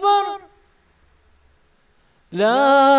أكبر. لا